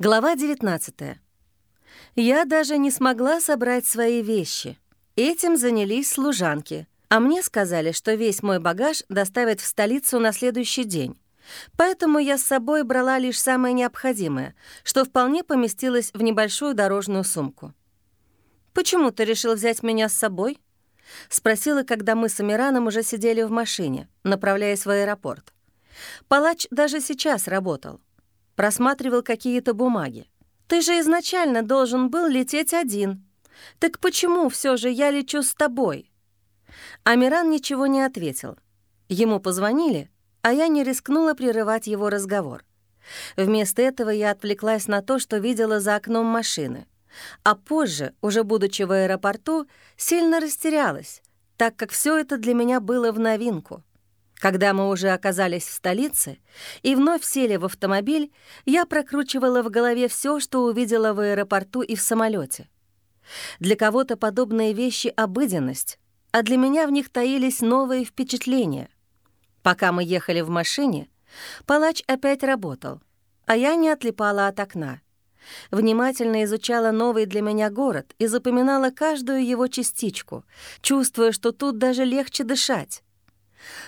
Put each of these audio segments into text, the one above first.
Глава 19. Я даже не смогла собрать свои вещи. Этим занялись служанки, а мне сказали, что весь мой багаж доставят в столицу на следующий день. Поэтому я с собой брала лишь самое необходимое, что вполне поместилось в небольшую дорожную сумку. «Почему ты решил взять меня с собой?» — спросила, когда мы с Амираном уже сидели в машине, направляясь в аэропорт. Палач даже сейчас работал просматривал какие-то бумаги. «Ты же изначально должен был лететь один. Так почему все же я лечу с тобой?» Амиран ничего не ответил. Ему позвонили, а я не рискнула прерывать его разговор. Вместо этого я отвлеклась на то, что видела за окном машины. А позже, уже будучи в аэропорту, сильно растерялась, так как все это для меня было в новинку. Когда мы уже оказались в столице и вновь сели в автомобиль, я прокручивала в голове все, что увидела в аэропорту и в самолете. Для кого-то подобные вещи — обыденность, а для меня в них таились новые впечатления. Пока мы ехали в машине, палач опять работал, а я не отлипала от окна. Внимательно изучала новый для меня город и запоминала каждую его частичку, чувствуя, что тут даже легче дышать.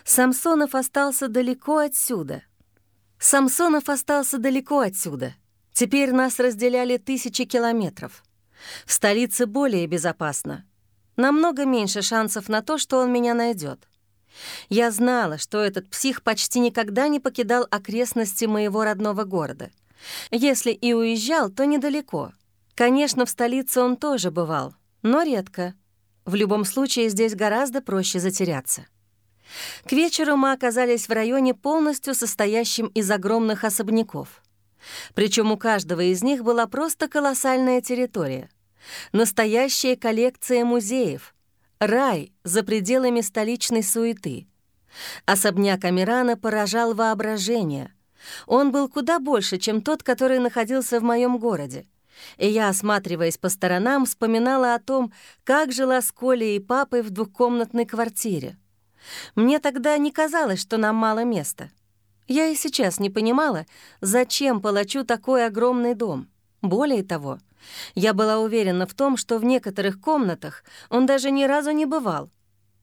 Самсонов остался далеко отсюда. Самсонов остался далеко отсюда. Теперь нас разделяли тысячи километров. В столице более безопасно. Намного меньше шансов на то, что он меня найдет. Я знала, что этот псих почти никогда не покидал окрестности моего родного города. Если и уезжал, то недалеко. Конечно, в столице он тоже бывал, но редко. В любом случае, здесь гораздо проще затеряться. К вечеру мы оказались в районе, полностью состоящем из огромных особняков. Причем у каждого из них была просто колоссальная территория. Настоящая коллекция музеев. Рай за пределами столичной суеты. Особняк Амирана поражал воображение. Он был куда больше, чем тот, который находился в моем городе. И я, осматриваясь по сторонам, вспоминала о том, как жила с Колей и папой в двухкомнатной квартире. Мне тогда не казалось, что нам мало места. Я и сейчас не понимала, зачем палачу такой огромный дом. Более того, я была уверена в том, что в некоторых комнатах он даже ни разу не бывал.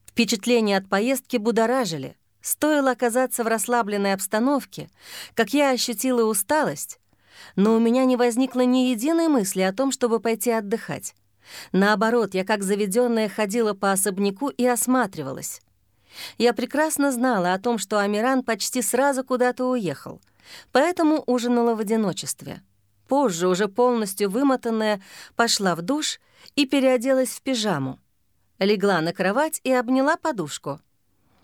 Впечатления от поездки будоражили. Стоило оказаться в расслабленной обстановке, как я ощутила усталость, но у меня не возникло ни единой мысли о том, чтобы пойти отдыхать. Наоборот, я как заведенная ходила по особняку и осматривалась. Я прекрасно знала о том, что Амиран почти сразу куда-то уехал, поэтому ужинала в одиночестве. Позже, уже полностью вымотанная, пошла в душ и переоделась в пижаму. Легла на кровать и обняла подушку.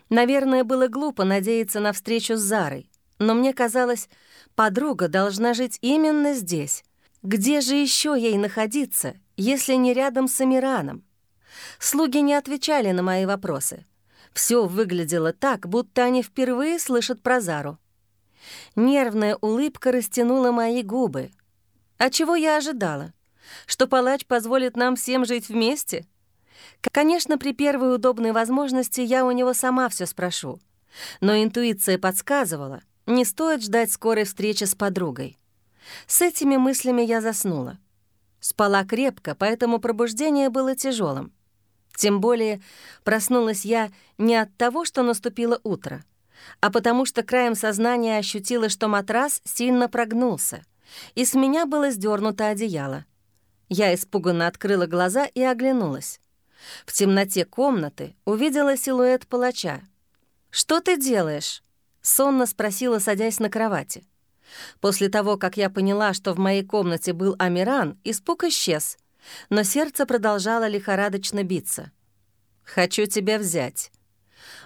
Наверное, было глупо надеяться на встречу с Зарой, но мне казалось, подруга должна жить именно здесь. Где же еще ей находиться, если не рядом с Амираном? Слуги не отвечали на мои вопросы — все выглядело так, будто они впервые слышат про Зару. Нервная улыбка растянула мои губы. А чего я ожидала? Что палач позволит нам всем жить вместе? Конечно, при первой удобной возможности я у него сама все спрошу. Но интуиция подсказывала, не стоит ждать скорой встречи с подругой. С этими мыслями я заснула. Спала крепко, поэтому пробуждение было тяжелым. Тем более проснулась я не от того, что наступило утро, а потому что краем сознания ощутила, что матрас сильно прогнулся, и с меня было сдернуто одеяло. Я испуганно открыла глаза и оглянулась. В темноте комнаты увидела силуэт палача. «Что ты делаешь?» — сонно спросила, садясь на кровати. После того, как я поняла, что в моей комнате был Амиран, испуг исчез, но сердце продолжало лихорадочно биться. «Хочу тебя взять».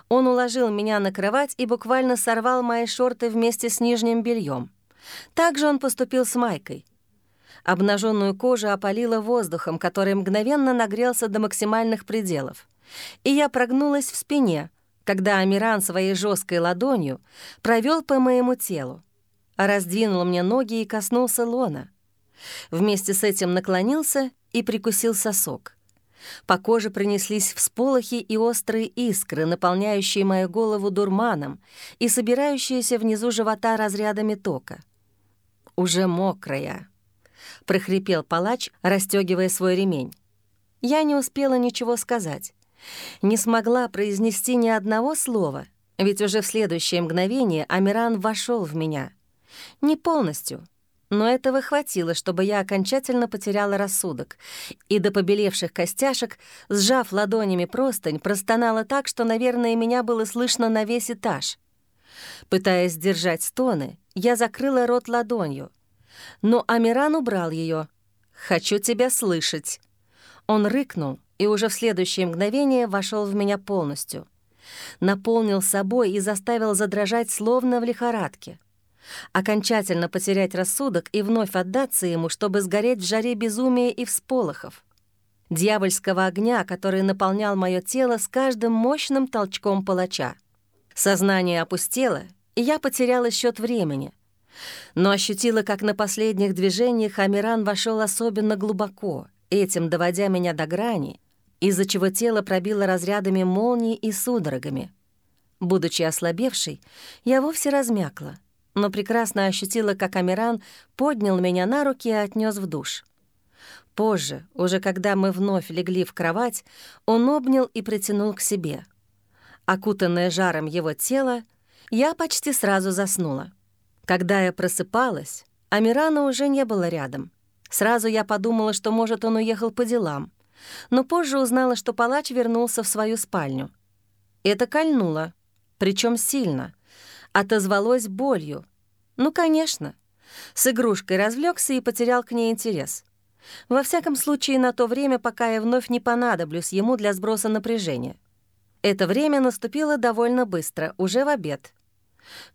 Он уложил меня на кровать и буквально сорвал мои шорты вместе с нижним бельем. Также он поступил с майкой. Обнаженную кожу опалило воздухом, который мгновенно нагрелся до максимальных пределов. И я прогнулась в спине, когда Амиран своей жесткой ладонью провел по моему телу, раздвинул мне ноги и коснулся лона. Вместе с этим наклонился и прикусил сосок. По коже пронеслись всполохи и острые искры, наполняющие мою голову дурманом и собирающиеся внизу живота разрядами тока. Уже мокрая, — прохрипел палач, расстегивая свой ремень. Я не успела ничего сказать. Не смогла произнести ни одного слова, ведь уже в следующее мгновение Амиран вошел в меня. Не полностью, но этого хватило, чтобы я окончательно потеряла рассудок, и до побелевших костяшек, сжав ладонями простынь, простонала так, что, наверное, меня было слышно на весь этаж. Пытаясь сдержать стоны, я закрыла рот ладонью. Но Амиран убрал ее. «Хочу тебя слышать». Он рыкнул и уже в следующее мгновение вошел в меня полностью. Наполнил собой и заставил задрожать, словно в лихорадке. Окончательно потерять рассудок и вновь отдаться ему, чтобы сгореть в жаре безумия и всполохов. Дьявольского огня, который наполнял мое тело с каждым мощным толчком палача. Сознание опустело, и я потеряла счет времени. Но ощутила, как на последних движениях Амиран вошел особенно глубоко, этим доводя меня до грани, из-за чего тело пробило разрядами молний и судорогами. Будучи ослабевшей, я вовсе размякла, но прекрасно ощутила, как Амиран поднял меня на руки и отнес в душ. Позже, уже когда мы вновь легли в кровать, он обнял и притянул к себе — Окутанная жаром его тела, я почти сразу заснула. Когда я просыпалась, Амирана уже не было рядом. Сразу я подумала, что, может, он уехал по делам, но позже узнала, что палач вернулся в свою спальню. Это кольнуло, причем сильно, отозвалось болью. Ну, конечно. С игрушкой развлекся и потерял к ней интерес. Во всяком случае, на то время, пока я вновь не понадоблюсь ему для сброса напряжения. Это время наступило довольно быстро, уже в обед.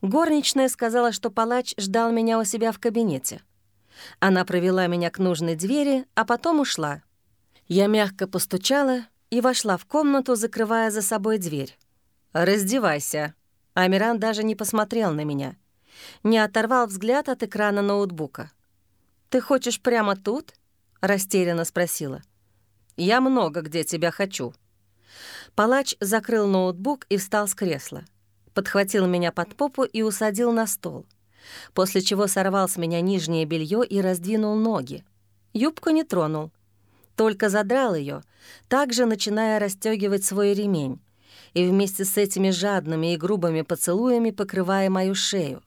Горничная сказала, что палач ждал меня у себя в кабинете. Она провела меня к нужной двери, а потом ушла. Я мягко постучала и вошла в комнату, закрывая за собой дверь. «Раздевайся». Амиран даже не посмотрел на меня. Не оторвал взгляд от экрана ноутбука. «Ты хочешь прямо тут?» — растерянно спросила. «Я много где тебя хочу», Палач закрыл ноутбук и встал с кресла. Подхватил меня под попу и усадил на стол, после чего сорвал с меня нижнее белье и раздвинул ноги. Юбку не тронул, только задрал ее, также начиная расстегивать свой ремень, и вместе с этими жадными и грубыми поцелуями покрывая мою шею.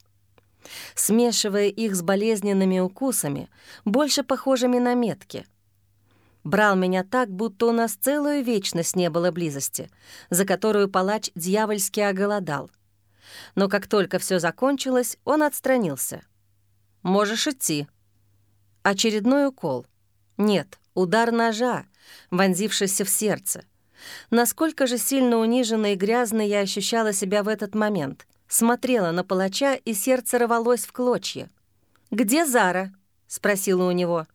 Смешивая их с болезненными укусами, больше похожими на метки — Брал меня так, будто у нас целую вечность не было близости, за которую палач дьявольски оголодал. Но как только все закончилось, он отстранился. «Можешь идти». Очередной укол. Нет, удар ножа, вонзившийся в сердце. Насколько же сильно униженной и грязной я ощущала себя в этот момент. Смотрела на палача, и сердце рвалось в клочья. «Где Зара?» — спросила у него.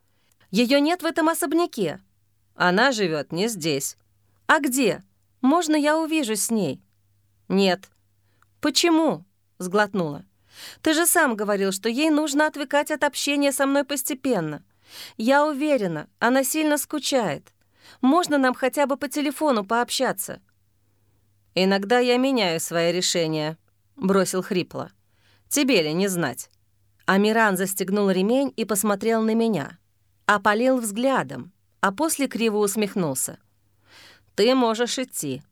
Ее нет в этом особняке. Она живет не здесь. А где? Можно я увижу с ней? Нет. Почему? Сглотнула. Ты же сам говорил, что ей нужно отвыкать от общения со мной постепенно. Я уверена, она сильно скучает. Можно нам хотя бы по телефону пообщаться?» «Иногда я меняю свои решения», — бросил хрипло. «Тебе ли не знать?» Амиран застегнул ремень и посмотрел на меня опалил взглядом, а после криво усмехнулся. «Ты можешь идти».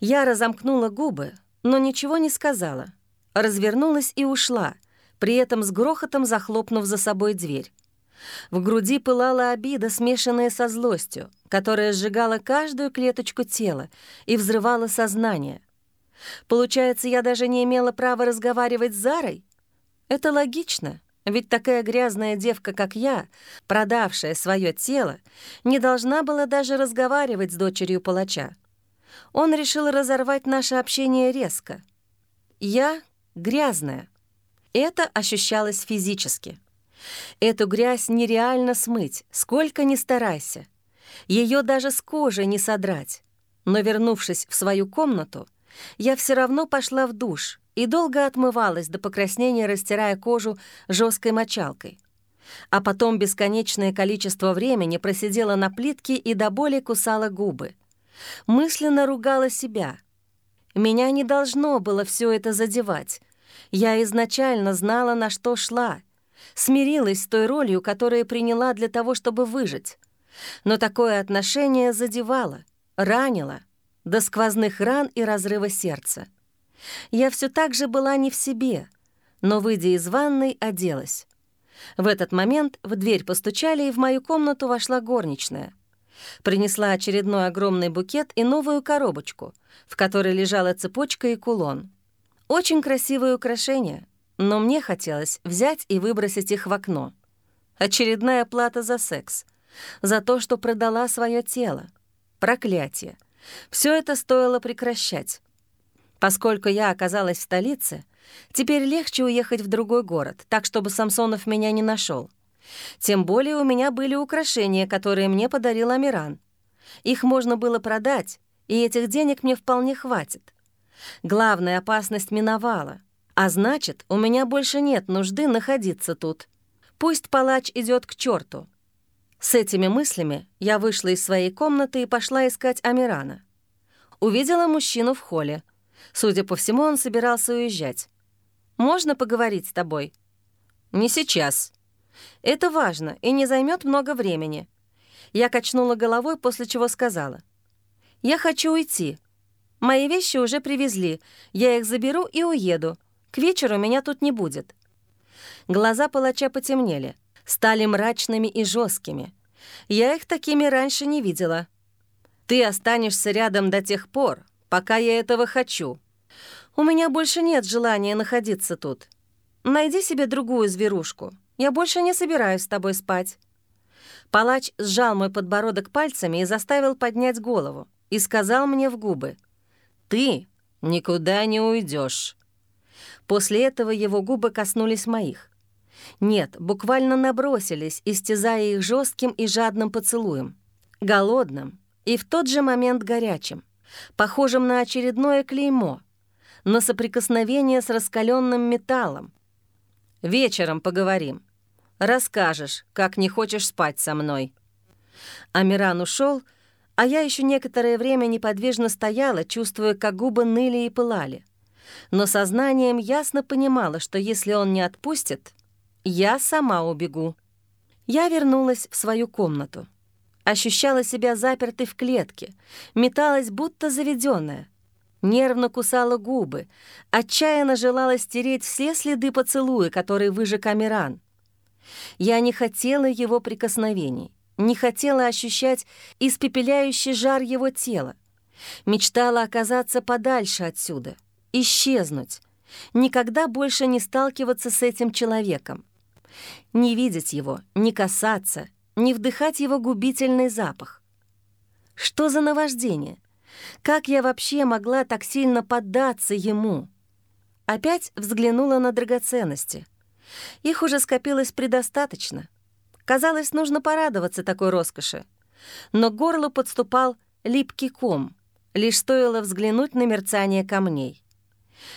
Я разомкнула губы, но ничего не сказала. Развернулась и ушла, при этом с грохотом захлопнув за собой дверь. В груди пылала обида, смешанная со злостью, которая сжигала каждую клеточку тела и взрывала сознание. Получается, я даже не имела права разговаривать с Зарой? Это логично. Ведь такая грязная девка, как я, продавшая свое тело, не должна была даже разговаривать с дочерью палача. Он решил разорвать наше общение резко. Я грязная. Это ощущалось физически. Эту грязь нереально смыть, сколько ни старайся. Ее даже с кожи не содрать. Но, вернувшись в свою комнату, я все равно пошла в душ — и долго отмывалась до покраснения, растирая кожу жесткой мочалкой. А потом бесконечное количество времени просидела на плитке и до боли кусала губы. Мысленно ругала себя. Меня не должно было все это задевать. Я изначально знала, на что шла. Смирилась с той ролью, которую приняла для того, чтобы выжить. Но такое отношение задевало, ранило, до сквозных ран и разрыва сердца. Я все так же была не в себе, но, выйдя из ванной, оделась. В этот момент в дверь постучали, и в мою комнату вошла горничная. Принесла очередной огромный букет и новую коробочку, в которой лежала цепочка и кулон. Очень красивые украшения, но мне хотелось взять и выбросить их в окно. Очередная плата за секс, за то, что продала свое тело. Проклятие. Все это стоило прекращать. Поскольку я оказалась в столице, теперь легче уехать в другой город, так, чтобы Самсонов меня не нашел. Тем более у меня были украшения, которые мне подарил Амиран. Их можно было продать, и этих денег мне вполне хватит. Главная опасность миновала, а значит, у меня больше нет нужды находиться тут. Пусть палач идет к черту. С этими мыслями я вышла из своей комнаты и пошла искать Амирана. Увидела мужчину в холле. Судя по всему, он собирался уезжать. «Можно поговорить с тобой?» «Не сейчас», это важно и не займет много времени. Я качнула головой, после чего сказала. «Я хочу уйти. Мои вещи уже привезли. Я их заберу и уеду. К вечеру меня тут не будет». Глаза палача потемнели, стали мрачными и жесткими. Я их такими раньше не видела. «Ты останешься рядом до тех пор, пока я этого хочу. У меня больше нет желания находиться тут. Найди себе другую зверушку. Я больше не собираюсь с тобой спать». Палач сжал мой подбородок пальцами и заставил поднять голову и сказал мне в губы, «Ты никуда не уйдешь. После этого его губы коснулись моих. Нет, буквально набросились, истязая их жестким и жадным поцелуем, голодным и в тот же момент горячим, похожим на очередное клеймо, на соприкосновение с раскаленным металлом, Вечером поговорим. Расскажешь, как не хочешь спать со мной». Амиран ушел, а я еще некоторое время неподвижно стояла, чувствуя, как губы ныли и пылали. Но сознанием ясно понимала, что если он не отпустит, я сама убегу. Я вернулась в свою комнату. Ощущала себя запертой в клетке, металась, будто заведенная нервно кусала губы, отчаянно желала стереть все следы поцелуя, которые выжег Амиран. Я не хотела его прикосновений, не хотела ощущать испепеляющий жар его тела. Мечтала оказаться подальше отсюда, исчезнуть, никогда больше не сталкиваться с этим человеком. Не видеть его, не касаться, не вдыхать его губительный запах. Что за наваждение? Как я вообще могла так сильно поддаться ему? Опять взглянула на драгоценности. Их уже скопилось предостаточно. Казалось, нужно порадоваться такой роскоши. Но к горлу подступал липкий ком, лишь стоило взглянуть на мерцание камней.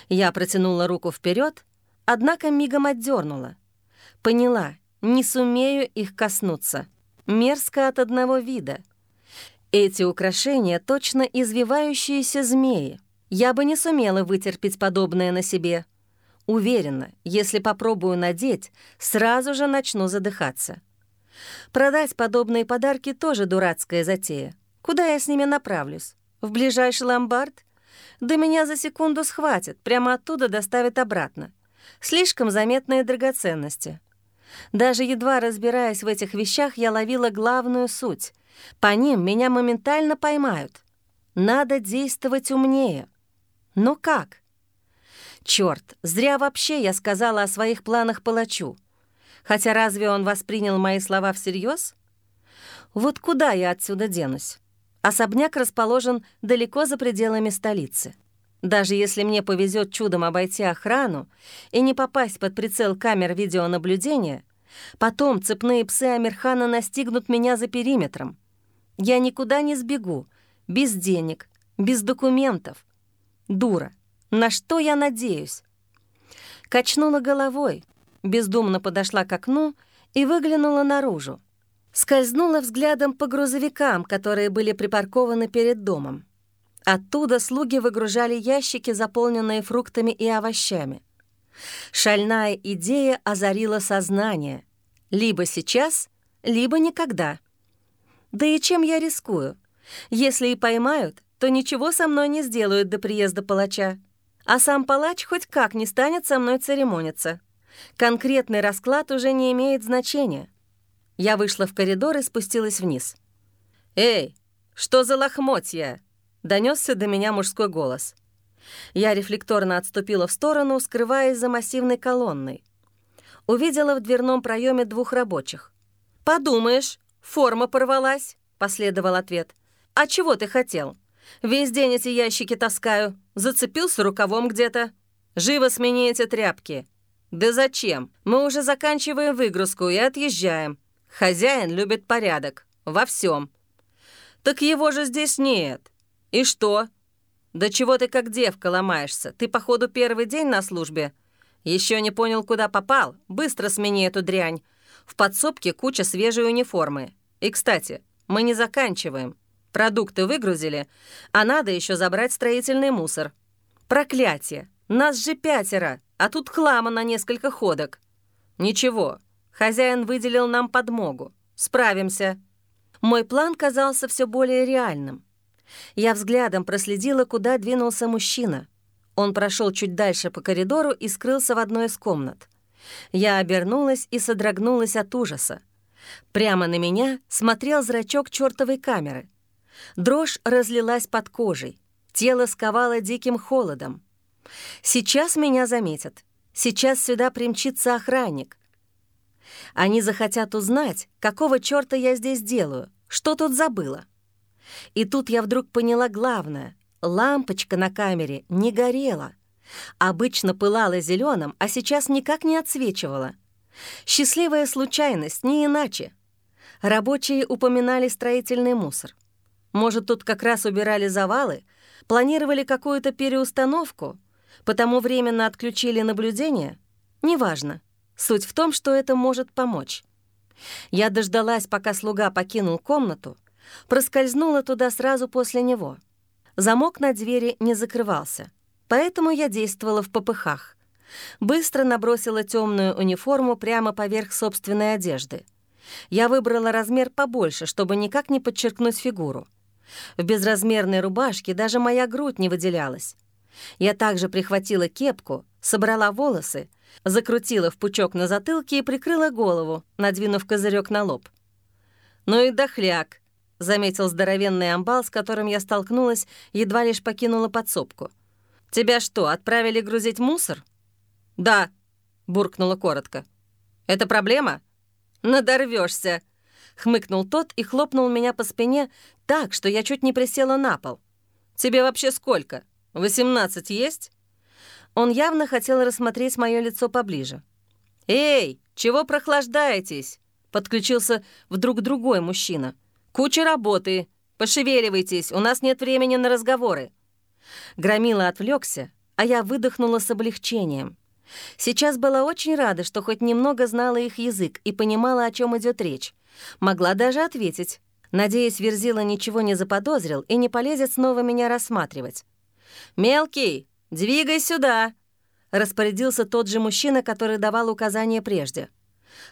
Я протянула руку вперед, однако мигом отдернула. Поняла, не сумею их коснуться. Мерзко от одного вида — эти украшения точно извивающиеся змеи. Я бы не сумела вытерпеть подобное на себе. Уверена, если попробую надеть, сразу же начну задыхаться. Продать подобные подарки тоже дурацкая затея. Куда я с ними направлюсь? В ближайший ломбард? Да меня за секунду схватят, прямо оттуда доставят обратно. Слишком заметные драгоценности. Даже едва разбираясь в этих вещах, я ловила главную суть — по ним меня моментально поймают. Надо действовать умнее. Но как? Черт, зря вообще я сказала о своих планах палачу. Хотя разве он воспринял мои слова всерьез? Вот куда я отсюда денусь? Особняк расположен далеко за пределами столицы. Даже если мне повезет чудом обойти охрану и не попасть под прицел камер видеонаблюдения, потом цепные псы Амирхана настигнут меня за периметром. Я никуда не сбегу, без денег, без документов. Дура, на что я надеюсь? Качнула головой, бездумно подошла к окну и выглянула наружу. Скользнула взглядом по грузовикам, которые были припаркованы перед домом. Оттуда слуги выгружали ящики, заполненные фруктами и овощами. Шальная идея озарила сознание. Либо сейчас, либо никогда. Да и чем я рискую? Если и поймают, то ничего со мной не сделают до приезда палача. А сам палач хоть как не станет со мной церемониться. Конкретный расклад уже не имеет значения. Я вышла в коридор и спустилась вниз. «Эй, что за лохмотья?» — донесся до меня мужской голос. Я рефлекторно отступила в сторону, скрываясь за массивной колонной. Увидела в дверном проеме двух рабочих. «Подумаешь, форма порвалась», — последовал ответ. «А чего ты хотел? Весь день эти ящики таскаю. Зацепился рукавом где-то. Живо смени эти тряпки». «Да зачем? Мы уже заканчиваем выгрузку и отъезжаем. Хозяин любит порядок. Во всем. «Так его же здесь нет. И что?» «Да чего ты как девка ломаешься? Ты, походу, первый день на службе. Еще не понял, куда попал? Быстро смени эту дрянь. В подсобке куча свежей униформы. И, кстати, мы не заканчиваем. Продукты выгрузили, а надо еще забрать строительный мусор. Проклятие! Нас же пятеро, а тут хлама на несколько ходок. Ничего, хозяин выделил нам подмогу. Справимся. Мой план казался все более реальным. Я взглядом проследила, куда двинулся мужчина. Он прошел чуть дальше по коридору и скрылся в одной из комнат. Я обернулась и содрогнулась от ужаса. Прямо на меня смотрел зрачок чертовой камеры. Дрожь разлилась под кожей. Тело сковало диким холодом. Сейчас меня заметят. Сейчас сюда примчится охранник. Они захотят узнать, какого черта я здесь делаю, что тут забыла. И тут я вдруг поняла главное. Лампочка на камере не горела. Обычно пылала зеленым, а сейчас никак не отсвечивала. Счастливая случайность, не иначе. Рабочие упоминали строительный мусор. Может, тут как раз убирали завалы, планировали какую-то переустановку, потому временно отключили наблюдение? Неважно. Суть в том, что это может помочь. Я дождалась, пока слуга покинул комнату, проскользнула туда сразу после него. Замок на двери не закрывался, поэтому я действовала в попыхах. Быстро набросила темную униформу прямо поверх собственной одежды. Я выбрала размер побольше, чтобы никак не подчеркнуть фигуру. В безразмерной рубашке даже моя грудь не выделялась. Я также прихватила кепку, собрала волосы, закрутила в пучок на затылке и прикрыла голову, надвинув козырек на лоб. «Ну и дохляк», — заметил здоровенный амбал, с которым я столкнулась, едва лишь покинула подсобку. «Тебя что, отправили грузить мусор?» «Да», — буркнула коротко. «Это проблема?» «Надорвешься», — хмыкнул тот и хлопнул меня по спине так, что я чуть не присела на пол. «Тебе вообще сколько? Восемнадцать есть?» Он явно хотел рассмотреть мое лицо поближе. «Эй, чего прохлаждаетесь?» Подключился вдруг другой мужчина. «Куча работы. Пошевеливайтесь, у нас нет времени на разговоры». Громила отвлекся, а я выдохнула с облегчением. Сейчас была очень рада, что хоть немного знала их язык и понимала, о чем идет речь. Могла даже ответить. Надеюсь, Верзила ничего не заподозрил и не полезет снова меня рассматривать. «Мелкий, двигай сюда!» — распорядился тот же мужчина, который давал указания прежде.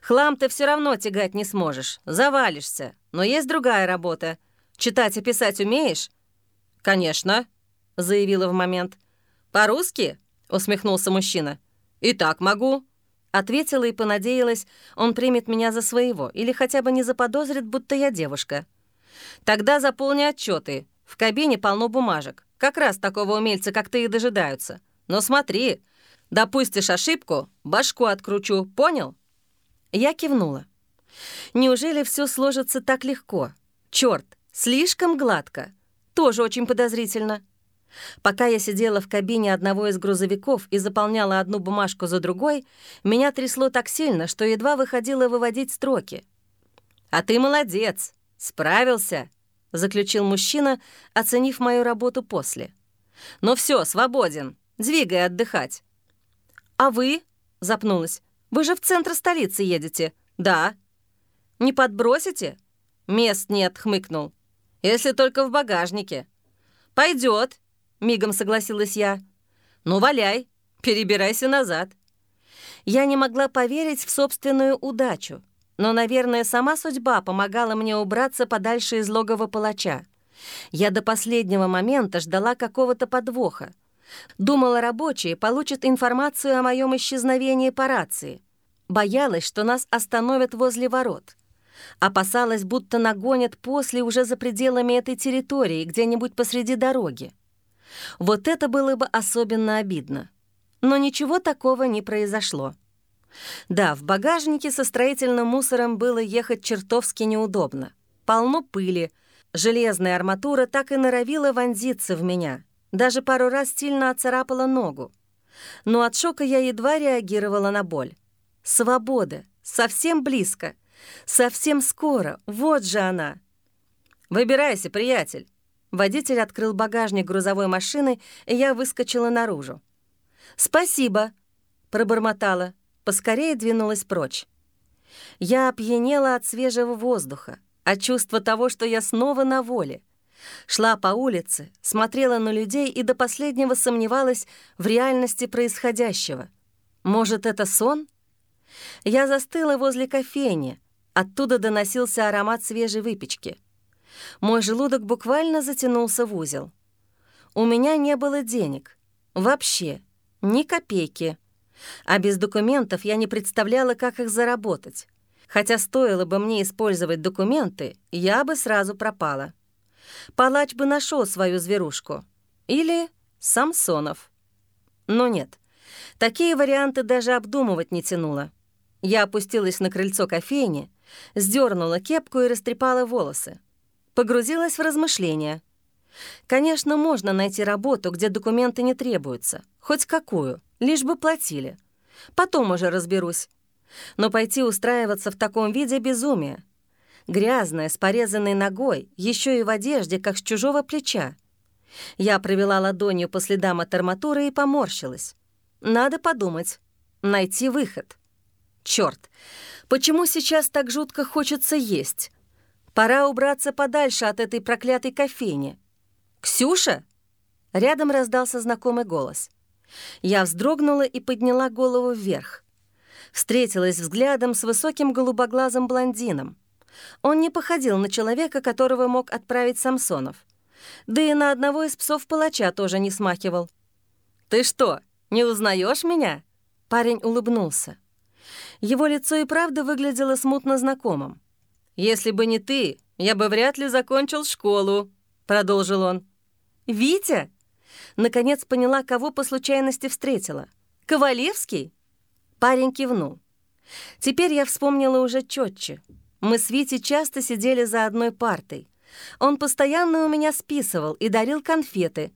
«Хлам ты все равно тягать не сможешь, завалишься, но есть другая работа. Читать и писать умеешь?» «Конечно», — заявила в момент. «По-русски?» — усмехнулся мужчина. «И так могу», — ответила и понадеялась, он примет меня за своего или хотя бы не заподозрит, будто я девушка. «Тогда заполни отчеты. В кабине полно бумажек. Как раз такого умельца, как ты, и дожидаются. Но смотри, допустишь ошибку, башку откручу, понял?» Я кивнула. Неужели все сложится так легко? Черт, слишком гладко. Тоже очень подозрительно. Пока я сидела в кабине одного из грузовиков и заполняла одну бумажку за другой, меня трясло так сильно, что едва выходило выводить строки. «А ты молодец! Справился!» — заключил мужчина, оценив мою работу после. «Ну все, свободен. Двигай отдыхать». «А вы?» — запнулась. «Вы же в центр столицы едете». «Да». «Не подбросите?» «Мест нет», — хмыкнул. «Если только в багажнике». «Пойдет», — мигом согласилась я. «Ну, валяй, перебирайся назад». Я не могла поверить в собственную удачу, но, наверное, сама судьба помогала мне убраться подальше из логова палача. Я до последнего момента ждала какого-то подвоха. Думала, рабочие получат информацию о моем исчезновении по рации. Боялась, что нас остановят возле ворот. Опасалась, будто нагонят после уже за пределами этой территории, где-нибудь посреди дороги. Вот это было бы особенно обидно. Но ничего такого не произошло. Да, в багажнике со строительным мусором было ехать чертовски неудобно. Полно пыли, железная арматура так и норовила вонзиться в меня. Даже пару раз сильно оцарапала ногу. Но от шока я едва реагировала на боль. Свобода, совсем близко, совсем скоро, вот же она. «Выбирайся, приятель». Водитель открыл багажник грузовой машины, и я выскочила наружу. «Спасибо», — пробормотала поскорее двинулась прочь. Я опьянела от свежего воздуха, от чувства того, что я снова на воле. Шла по улице, смотрела на людей и до последнего сомневалась в реальности происходящего. Может, это сон? Я застыла возле кофейни, оттуда доносился аромат свежей выпечки. Мой желудок буквально затянулся в узел. У меня не было денег. Вообще, ни копейки. А без документов я не представляла, как их заработать. Хотя стоило бы мне использовать документы, я бы сразу пропала. Палач бы нашел свою зверушку. Или Самсонов. Но нет, такие варианты даже обдумывать не тянуло. Я опустилась на крыльцо кофейни, сдернула кепку и растрепала волосы. Погрузилась в размышления. Конечно, можно найти работу, где документы не требуются, хоть какую лишь бы платили. Потом уже разберусь. Но пойти устраиваться в таком виде — безумие. Грязная, с порезанной ногой, еще и в одежде, как с чужого плеча. Я провела ладонью по следам от арматуры и поморщилась. Надо подумать, найти выход. Черт, почему сейчас так жутко хочется есть? Пора убраться подальше от этой проклятой кофейни. «Ксюша?» Рядом раздался знакомый голос. Я вздрогнула и подняла голову вверх. Встретилась взглядом с высоким голубоглазым блондином. Он не походил на человека, которого мог отправить Самсонов. Да и на одного из псов палача тоже не смахивал. «Ты что, не узнаешь меня?» Парень улыбнулся. Его лицо и правда выглядело смутно знакомым. «Если бы не ты, я бы вряд ли закончил школу», — продолжил он. «Витя?» Наконец поняла, кого по случайности встретила. «Ковалевский?» Парень кивнул. Теперь я вспомнила уже четче. Мы с Витей часто сидели за одной партой. Он постоянно у меня списывал и дарил конфеты.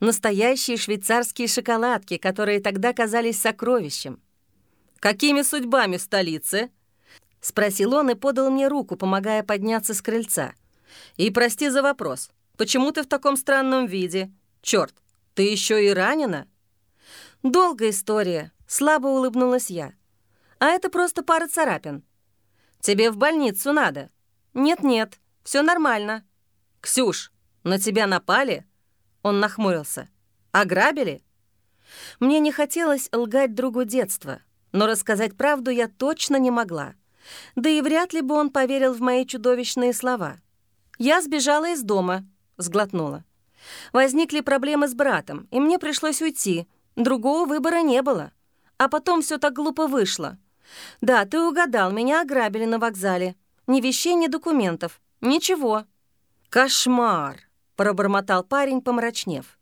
Настоящие швейцарские шоколадки, которые тогда казались сокровищем. «Какими судьбами в столице?» — спросил он и подал мне руку, помогая подняться с крыльца. «И прости за вопрос. Почему ты в таком странном виде? Черт, ты еще и ранена?» «Долгая история», — слабо улыбнулась я. «А это просто пара царапин». «Тебе в больницу надо». «Нет-нет, все нормально». «Ксюш, на тебя напали?» Он нахмурился. «Ограбили?» Мне не хотелось лгать другу детства, но рассказать правду я точно не могла. Да и вряд ли бы он поверил в мои чудовищные слова. «Я сбежала из дома», — сглотнула. Возникли проблемы с братом, и мне пришлось уйти. Другого выбора не было. А потом все так глупо вышло. Да, ты угадал, меня ограбили на вокзале. Ни вещей, ни документов. Ничего. Кошмар, пробормотал парень, помрачнев.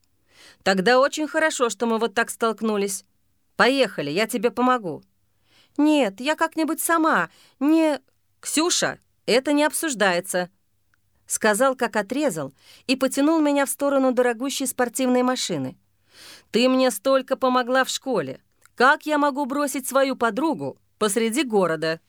Тогда очень хорошо, что мы вот так столкнулись. Поехали, я тебе помогу. Нет, я как-нибудь сама. Не... Ксюша, это не обсуждается сказал, как отрезал, и потянул меня в сторону дорогущей спортивной машины. «Ты мне столько помогла в школе. Как я могу бросить свою подругу посреди города?»